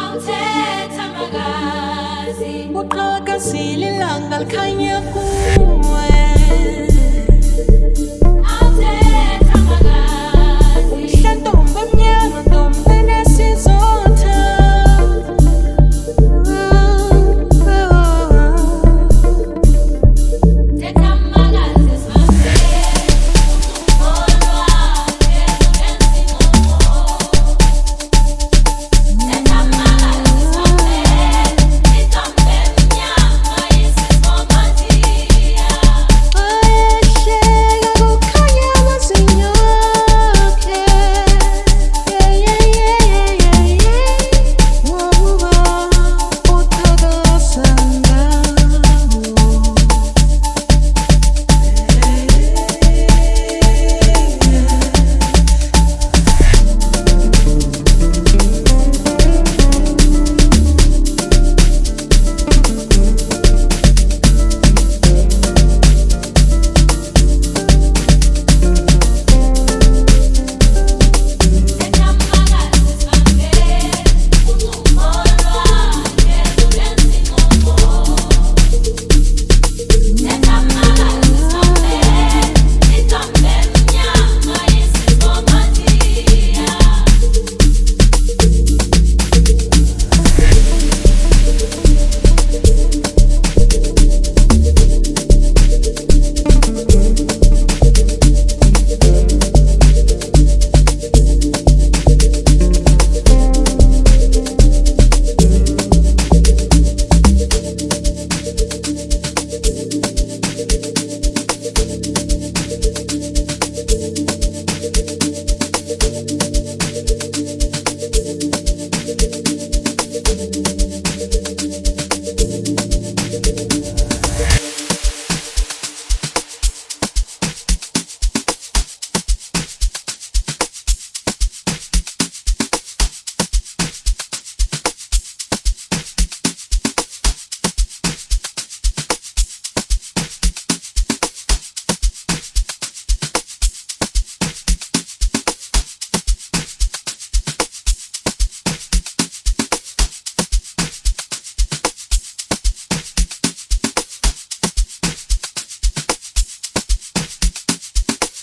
awuthetha you uqhakazile ilanga likhanya kuwe.